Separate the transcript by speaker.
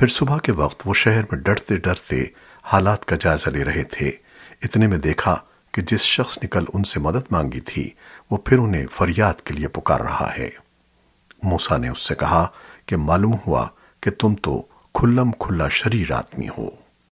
Speaker 1: پھر صبح کے وقت وہ شہر میں ڈرتے ڈرتے حالات کا جائزہ لے رہے تھے۔ اتنے میں دیکھا کہ جس شخص نے کل ان سے مدد مانگی تھی، وہ پھر انہیں فریاد کے لیے پکار رہا ہے۔ موسیٰ نے اس سے کہا کہ معلوم ہوا کہ تم تو کھلم کھلا شریر آدمی ہو۔